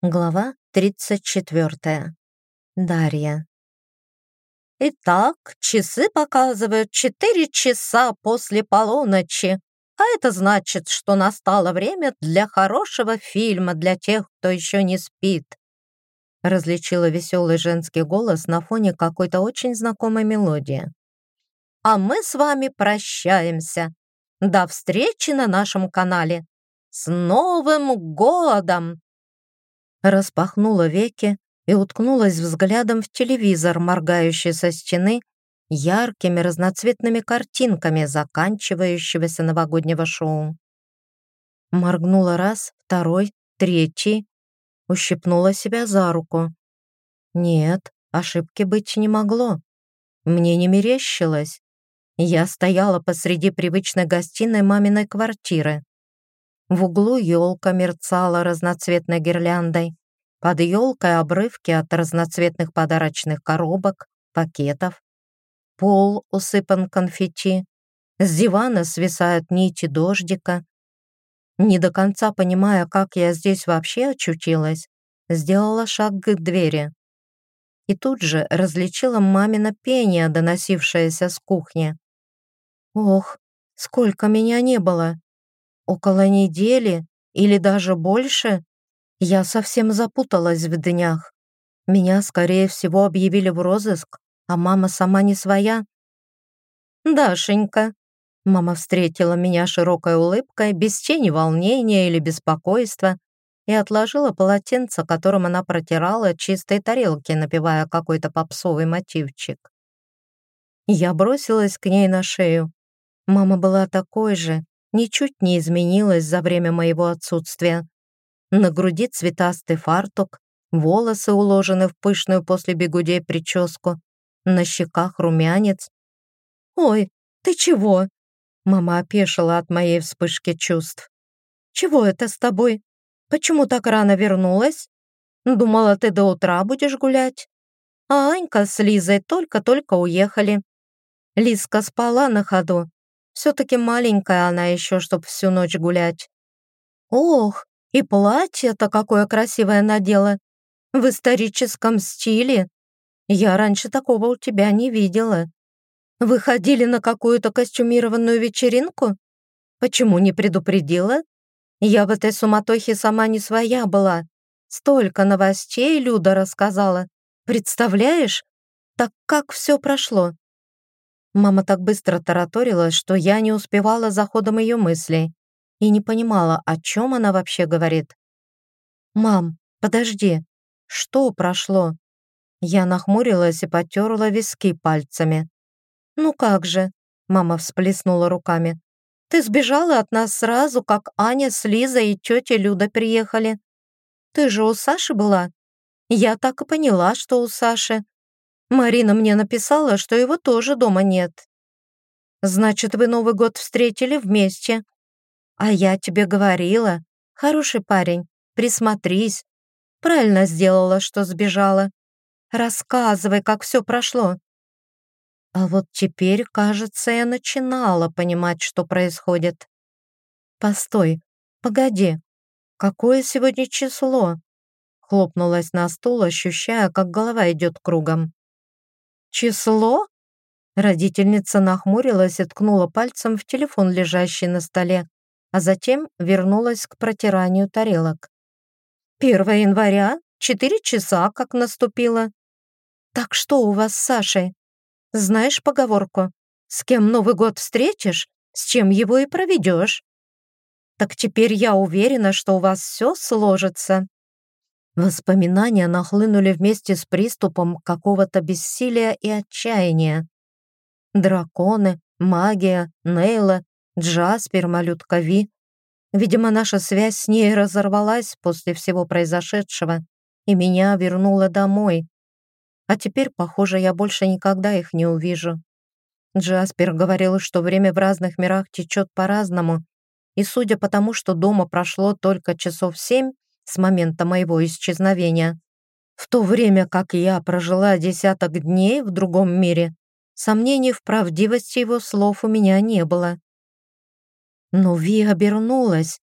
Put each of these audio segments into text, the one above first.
Глава 34. Дарья. Итак, часы показывают 4 часа после полуночи, а это значит, что настало время для хорошего фильма для тех, кто еще не спит. Различила веселый женский голос на фоне какой-то очень знакомой мелодии. А мы с вами прощаемся. До встречи на нашем канале. С Новым годом! Распахнула веки и уткнулась взглядом в телевизор, моргающий со стены яркими разноцветными картинками заканчивающегося новогоднего шоу. Моргнула раз, второй, третий, ущипнула себя за руку. Нет, ошибки быть не могло. Мне не мерещилось. Я стояла посреди привычной гостиной маминой квартиры. В углу елка мерцала разноцветной гирляндой. Под елкой обрывки от разноцветных подарочных коробок, пакетов. Пол усыпан конфетти. С дивана свисают нити дождика. Не до конца понимая, как я здесь вообще очутилась, сделала шаг к двери. И тут же различила мамино пение, доносившееся с кухни. Ох, сколько меня не было! Около недели или даже больше, я совсем запуталась в днях. Меня, скорее всего, объявили в розыск, а мама сама не своя. «Дашенька», — мама встретила меня широкой улыбкой, без тени волнения или беспокойства, и отложила полотенце, которым она протирала чистой тарелки, напевая какой-то попсовый мотивчик. Я бросилась к ней на шею. Мама была такой же, ничуть не изменилась за время моего отсутствия. На груди цветастый фартук, волосы уложены в пышную после бегудей прическу, на щеках румянец. «Ой, ты чего?» Мама опешила от моей вспышки чувств. «Чего это с тобой? Почему так рано вернулась? Думала, ты до утра будешь гулять. А Анька с Лизой только-только уехали. Лизка спала на ходу, все-таки маленькая она еще, чтоб всю ночь гулять. Ох, и платье-то какое красивое надела. В историческом стиле. Я раньше такого у тебя не видела. Вы ходили на какую-то костюмированную вечеринку? Почему не предупредила? Я в этой суматохе сама не своя была. Столько новостей Люда рассказала. Представляешь? Так как все прошло? Мама так быстро тараторила, что я не успевала за ходом ее мыслей и не понимала, о чем она вообще говорит. «Мам, подожди, что прошло?» Я нахмурилась и потерла виски пальцами. «Ну как же?» — мама всплеснула руками. «Ты сбежала от нас сразу, как Аня с Лизой и тетя Люда приехали. Ты же у Саши была?» Я так и поняла, что у Саши. Марина мне написала, что его тоже дома нет. Значит, вы Новый год встретили вместе. А я тебе говорила, хороший парень, присмотрись. Правильно сделала, что сбежала. Рассказывай, как все прошло. А вот теперь, кажется, я начинала понимать, что происходит. Постой, погоди, какое сегодня число? Хлопнулась на стул, ощущая, как голова идет кругом. «Число?» Родительница нахмурилась и ткнула пальцем в телефон, лежащий на столе, а затем вернулась к протиранию тарелок. «1 января, четыре часа, как наступило. Так что у вас с Сашей? Знаешь поговорку? С кем Новый год встретишь, с чем его и проведешь. Так теперь я уверена, что у вас все сложится». Воспоминания нахлынули вместе с приступом какого-то бессилия и отчаяния. Драконы, магия, Нейла, Джаспер, малютка Ви. Видимо, наша связь с ней разорвалась после всего произошедшего, и меня вернула домой. А теперь, похоже, я больше никогда их не увижу. Джаспер говорил, что время в разных мирах течет по-разному, и судя по тому, что дома прошло только часов семь, с момента моего исчезновения. В то время как я прожила десяток дней в другом мире, сомнений в правдивости его слов у меня не было. Но Ви обернулась.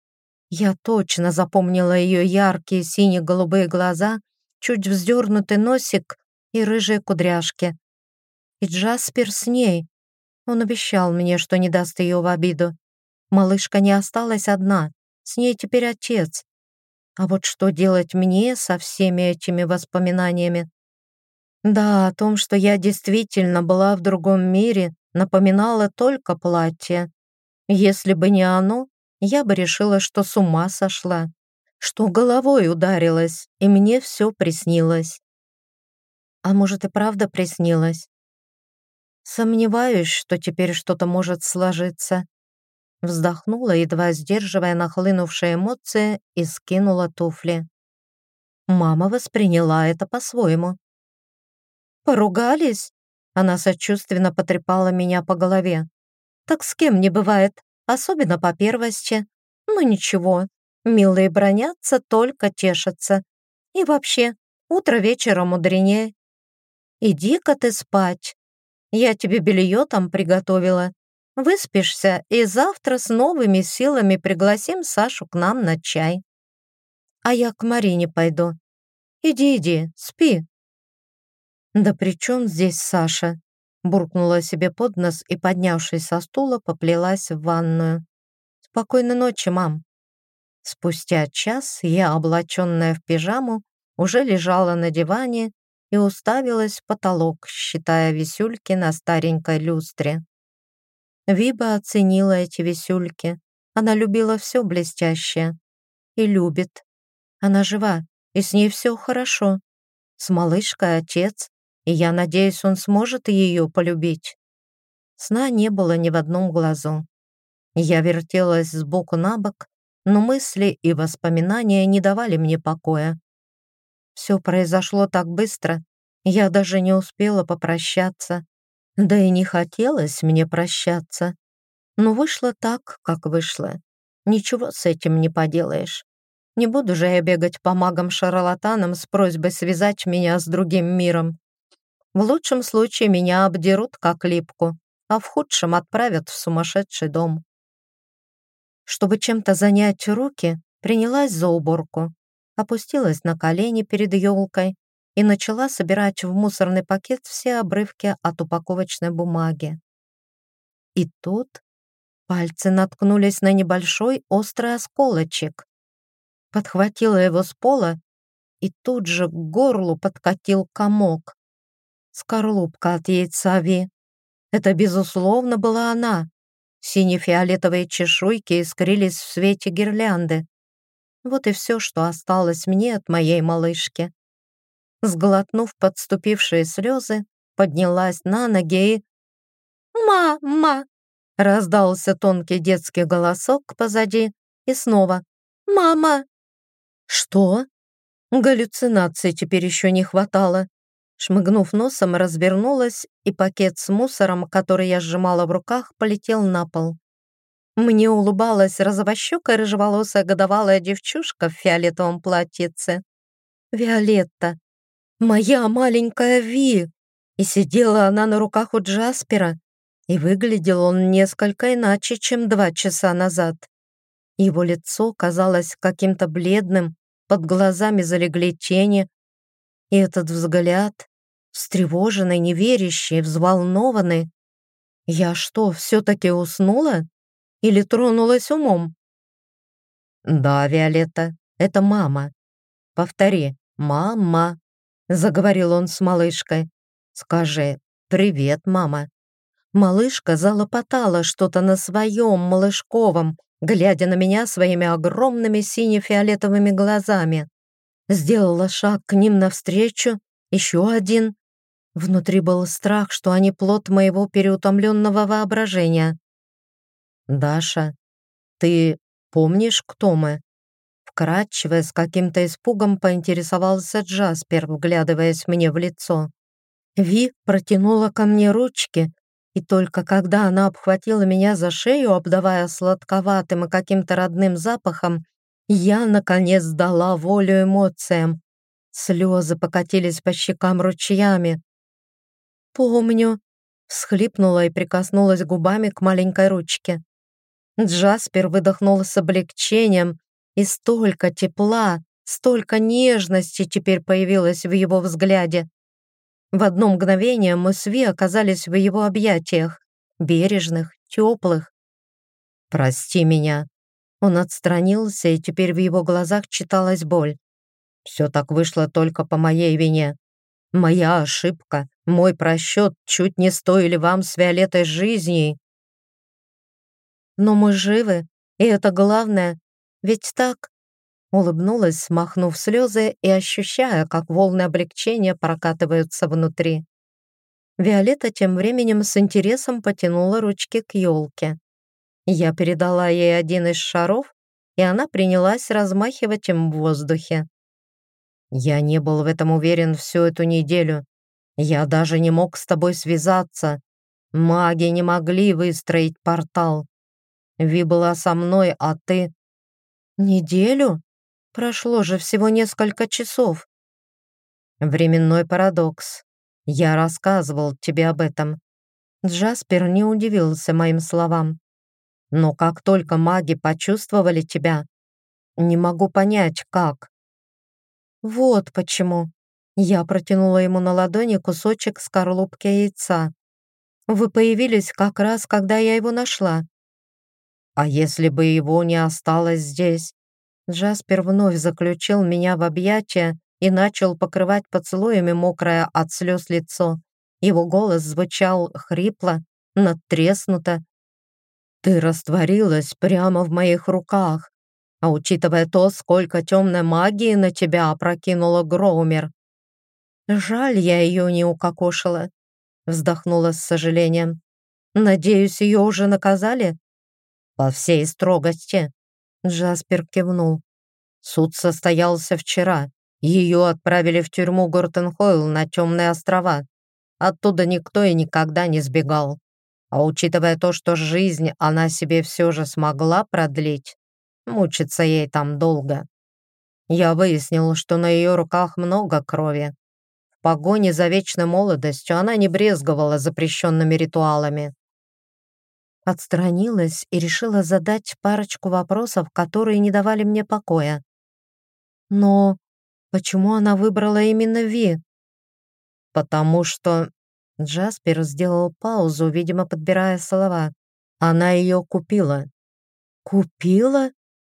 Я точно запомнила ее яркие сине-голубые глаза, чуть вздернутый носик и рыжие кудряшки. И Джаспер с ней. Он обещал мне, что не даст ее в обиду. Малышка не осталась одна, с ней теперь отец. А вот что делать мне со всеми этими воспоминаниями? Да, о том, что я действительно была в другом мире, напоминало только платье. Если бы не оно, я бы решила, что с ума сошла, что головой ударилась, и мне все приснилось. А может и правда приснилось? Сомневаюсь, что теперь что-то может сложиться. Вздохнула, едва сдерживая нахлынувшие эмоции, и скинула туфли. Мама восприняла это по-своему. «Поругались?» Она сочувственно потрепала меня по голове. «Так с кем не бывает, особенно по первости. Ну ничего, милые бронятся, только тешатся. И вообще, утро вечера мудренее. Иди-ка ты спать. Я тебе белье там приготовила. Выспишься, и завтра с новыми силами пригласим Сашу к нам на чай. А я к Марине пойду. Иди, иди, спи, «Да при чем здесь Саша?» буркнула себе под нос и, поднявшись со стула, поплелась в ванную. «Спокойной ночи, мам». Спустя час я, облаченная в пижаму, уже лежала на диване и уставилась в потолок, считая висюльки на старенькой люстре. Виба оценила эти висюльки. Она любила все блестящее. И любит. Она жива, и с ней все хорошо. С малышкой отец, и я надеюсь, он сможет ее полюбить. Сна не было ни в одном глазу. Я вертелась сбоку на бок, но мысли и воспоминания не давали мне покоя. Все произошло так быстро, я даже не успела попрощаться. Да и не хотелось мне прощаться. Но вышло так, как вышло. Ничего с этим не поделаешь. Не буду же я бегать по магам-шарлатанам с просьбой связать меня с другим миром. В лучшем случае меня обдерут как липку, а в худшем отправят в сумасшедший дом. Чтобы чем-то занять руки, принялась за уборку, опустилась на колени перед елкой и начала собирать в мусорный пакет все обрывки от упаковочной бумаги. И тут пальцы наткнулись на небольшой острый осколочек. Подхватила его с пола, и тут же к горлу подкатил комок скорлупка от яйца Ви. Это, безусловно, была она. Сине-фиолетовые чешуйки искрились в свете гирлянды. Вот и все, что осталось мне от моей малышки. Сглотнув подступившие слезы, поднялась на ноги и... «Мама!» — раздался тонкий детский голосок позади, и снова «Мама!» «Что?» Галлюцинации теперь еще не хватало. Шмыгнув носом, развернулась, и пакет с мусором, который я сжимала в руках, полетел на пол. Мне улыбалась розовощекая рыжеволосая годовалая девчушка в фиолетовом платьице. Виолетта. Моя маленькая Ви. И сидела она на руках у Джаспера, и выглядел он несколько иначе, чем два часа назад. Его лицо казалось каким-то бледным, под глазами залегли тени, и этот взгляд, встревоженный, неверящий, взволнованный. Я что, все-таки уснула? Или тронулась умом? Да, Виолетта, это мама. Повтори, мама, заговорил он с малышкой. Скажи, привет, мама. Малышка залопотала что-то на своем малышковом, глядя на меня своими огромными сине-фиолетовыми глазами. Сделала шаг к ним навстречу, еще один. Внутри был страх, что они плод моего переутомленного воображения. «Даша, ты помнишь, кто мы?» Вкратчиво, с каким-то испугом поинтересовался Джаспер, вглядываясь мне в лицо. Ви протянула ко мне ручки, и только когда она обхватила меня за шею, обдавая сладковатым и каким-то родным запахом, я, наконец, дала волю эмоциям. Слезы покатились по щекам ручьями. «Помню», — всхлипнула и прикоснулась губами к маленькой ручке. Джаспер выдохнул с облегчением, И столько тепла, столько нежности теперь появилось в его взгляде. В одно мгновение мы с Ви оказались в его объятиях, бережных, теплых. «Прости меня». Он отстранился, и теперь в его глазах читалась боль. «Все так вышло только по моей вине. Моя ошибка, мой просчет чуть не стоили вам с Виолеттой жизни». «Но мы живы, и это главное. Ведь так?» Улыбнулась, смахнув слезы и ощущая, как волны облегчения прокатываются внутри. Виолетта тем временем с интересом потянула ручки к елке. Я передала ей один из шаров, и она принялась размахивать им в воздухе. Я не был в этом уверен всю эту неделю. Я даже не мог с тобой связаться. Маги не могли выстроить портал. Ви была со мной, а ты... Неделю? Прошло же всего несколько часов. Временной парадокс. Я рассказывал тебе об этом. Джаспер не удивился моим словам. Но как только маги почувствовали тебя, не могу понять, как. Вот почему. Я протянула ему на ладони кусочек скорлупки яйца. Вы появились как раз, когда я его нашла. А если бы его не осталось здесь? Джаспер вновь заключил меня в объятия и начал покрывать поцелуями мокрое от слез лицо. Его голос звучал хрипло, надтреснуто. «Ты растворилась прямо в моих руках, а учитывая то, сколько темной магии на тебя опрокинула Гроумер, жаль, я ее не укокошила», вздохнула с сожалением. «Надеюсь, ее уже наказали?» «По всей строгости», Джаспер кивнул. Суд состоялся вчера. Ее отправили в тюрьму Гортенхойл на Темные острова. Оттуда никто и никогда не сбегал. А учитывая то, что жизнь она себе все же смогла продлить, мучиться ей там долго. Я выяснил, что на ее руках много крови. В погоне за вечной молодостью она не брезговала запрещенными ритуалами отстранилась и решила задать парочку вопросов, которые не давали мне покоя. Но почему она выбрала именно Ви? Потому что Джаспер сделал паузу, видимо, подбирая слова. Она ее купила. Купила?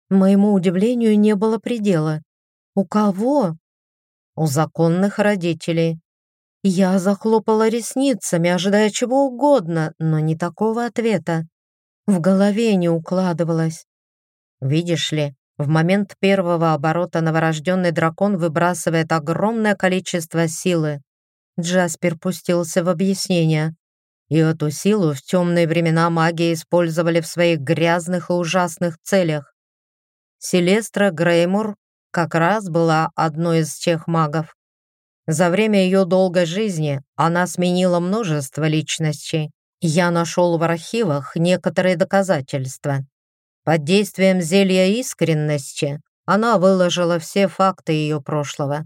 Моему удивлению не было предела. У кого? У законных родителей. Я захлопала ресницами, ожидая чего угодно, но не такого ответа. В голове не укладывалось. Видишь ли, в момент первого оборота новорожденный дракон выбрасывает огромное количество силы. Джаспер пустился в объяснение. И эту силу в темные времена магии использовали в своих грязных и ужасных целях. Селестра Греймур как раз была одной из тех магов. За время ее долгой жизни она сменила множество личностей. Я нашел в архивах некоторые доказательства. Под действием зелья искренности она выложила все факты ее прошлого.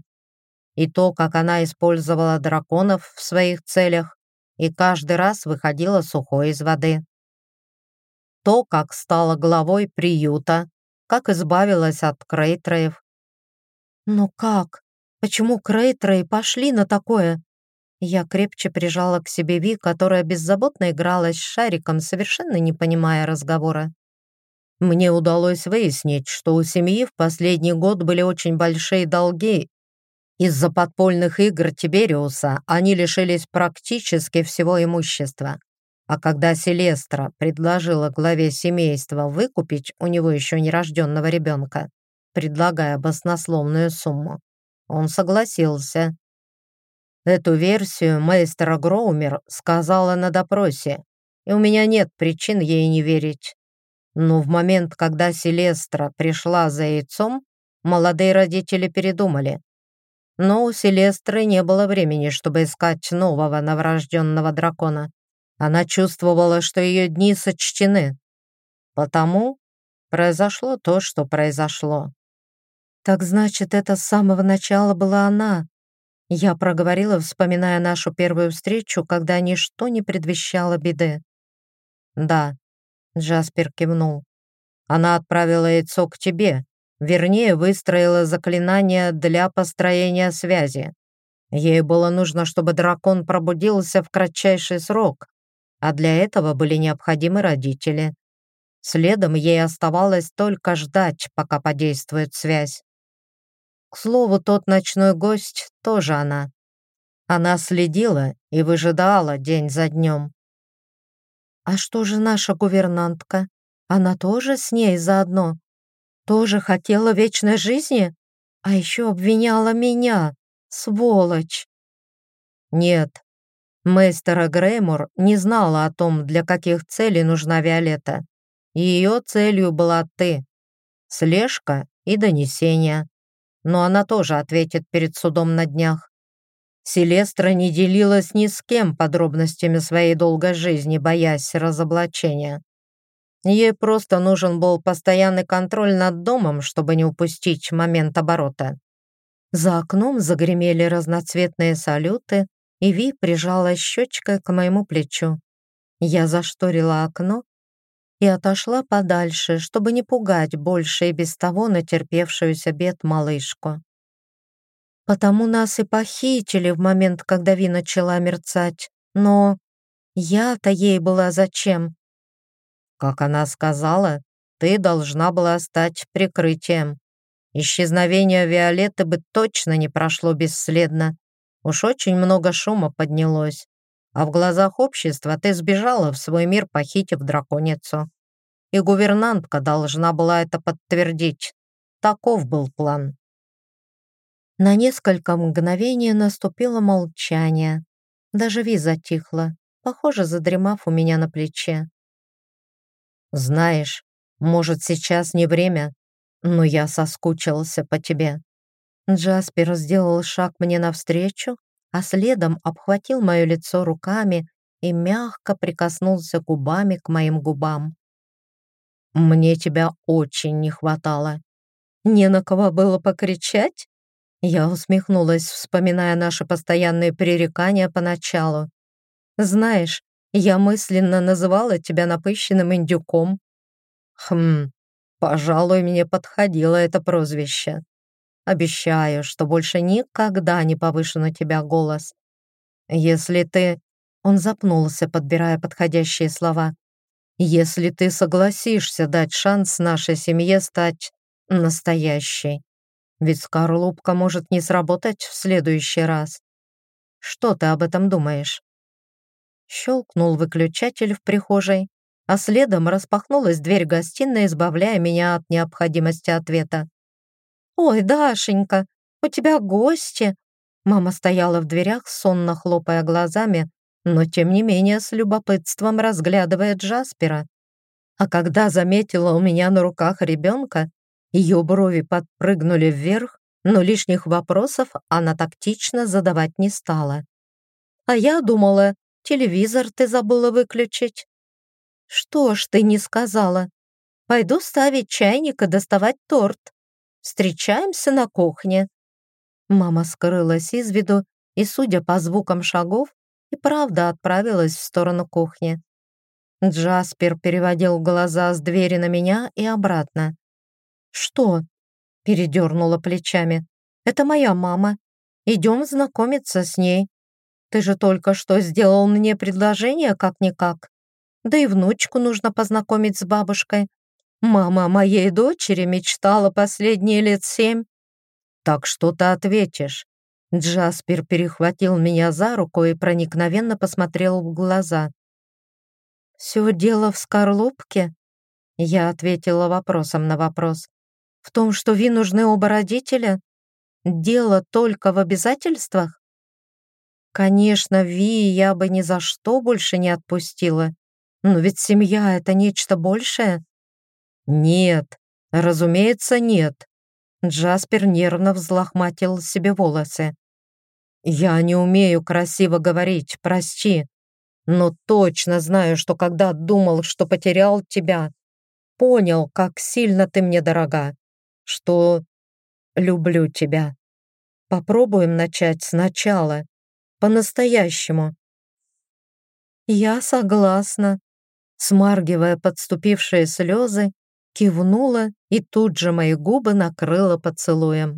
И то, как она использовала драконов в своих целях, и каждый раз выходила сухой из воды. То, как стала главой приюта, как избавилась от Крейтроев. Но как? Почему Крейтрои пошли на такое? Я крепче прижала к себе Ви, которая беззаботно игралась с шариком, совершенно не понимая разговора. Мне удалось выяснить, что у семьи в последний год были очень большие долги. Из-за подпольных игр Тибериуса они лишились практически всего имущества. А когда Селестра предложила главе семейства выкупить у него еще нерожденного ребенка, предлагая баснословную сумму, он согласился. Эту версию мейстера Гроумер сказала на допросе, и у меня нет причин ей не верить. Но в момент, когда Селестра пришла за яйцом, молодые родители передумали. Но у Селестры не было времени, чтобы искать нового новорожденного дракона. Она чувствовала, что ее дни сочтены. Потому произошло то, что произошло. Так значит, это с самого начала была она. Я проговорила, вспоминая нашу первую встречу, когда ничто не предвещало беды. Да, Джаспер кивнул. Она отправила яйцо к тебе, Вернее, выстроила заклинание для построения связи. Ей было нужно, чтобы дракон пробудился в кратчайший срок, а для этого были необходимы родители. Следом ей оставалось только ждать, пока подействует связь. К слову, тот ночной гость тоже она. Она следила и выжидала день за днем. «А что же наша гувернантка? Она тоже с ней заодно? Тоже хотела вечной жизни? А еще обвиняла меня, сволочь!» «Нет, Мейстера Греймор не знала о том, для каких целей нужна Виолетта. Ее целью была ты. Слежка и донесение. Но она тоже ответит перед судом на днях. Селестра не делилась ни с кем подробностями своей долгой жизни, боясь разоблачения. Ей просто нужен был постоянный контроль над домом, чтобы не упустить момент оборота. За окном загремели разноцветные салюты, и Ви прижала щечкой к моему плечу. Я зашторила окно и отошла подальше, чтобы не пугать больше и без того натерпевшуюся бед малышку. Потому нас и похитили в момент, когда Ви начала мерцать. Но я-то ей была зачем? Как она сказала, ты должна была стать прикрытием. Исчезновение Виолетты бы точно не прошло бесследно. Уж очень много шума поднялось, а в глазах общества ты сбежала в свой мир, похитив драконицу. И гувернантка должна была это подтвердить. Таков был план. На несколько мгновений наступило молчание. Даже Ви затихла, похоже, задремав у меня на плече. «Знаешь, может, сейчас не время, но я соскучился по тебе. Джаспер сделал шаг мне навстречу, а следом обхватил мое лицо руками и мягко прикоснулся губами к моим губам. «Мне тебя очень не хватало. Не на кого было покричать?» Я усмехнулась, вспоминая наши постоянные пререкания поначалу. «Знаешь, я мысленно называла тебя напыщенным индюком». «Хм, пожалуй, мне подходило это прозвище. Обещаю, что больше никогда не повышу на тебя голос. Если ты...» Он запнулся, подбирая подходящие слова. «Если ты согласишься дать шанс нашей семье стать настоящей. Ведь скорлупка может не сработать в следующий раз. Что ты об этом думаешь?» Щелкнул выключатель в прихожей, а следом распахнулась дверь гостиной, избавляя меня от необходимости ответа. «Ой, Дашенька, у тебя гости!» Мама стояла в дверях, сонно хлопая глазами, но тем не менее с любопытством разглядывая Джаспера. А когда заметила у меня на руках ребенка, ее брови подпрыгнули вверх, но лишних вопросов она тактично задавать не стала. «А я думала, телевизор ты забыла выключить». «Что ж ты не сказала? Пойду ставить чайник и доставать торт». Встречаемся на кухне». Мама скрылась из виду и, судя по звукам шагов, и правда отправилась в сторону кухни. Джаспер переводил глаза с двери на меня и обратно. «Что?» — передернула плечами. «Это моя мама. Идем знакомиться с ней. Ты же только что сделал мне предложение как-никак. Да и внучку нужно познакомить с бабушкой. Мама моей дочери мечтала последние лет семь. Так что ты ответишь? Джаспер перехватил меня за руку и проникновенно посмотрел в глаза. «Все дело в скорлупке?» Я ответила вопросом на вопрос. «В том, что Ви нужны оба родителя? Дело только в обязательствах?» Конечно, Ви я бы ни за что больше не отпустила. Но ведь семья — это нечто большее. «Нет, разумеется, нет». Джаспер нервно взлохматил себе волосы. «Я не умею красиво говорить, прости, но точно знаю, что когда думал, что потерял тебя, понял, как сильно ты мне дорога, что люблю тебя. Попробуем начать сначала, по-настоящему». «Я согласна», смаргивая подступившие слезы, кивнула и тут же мои губы накрыла поцелуем.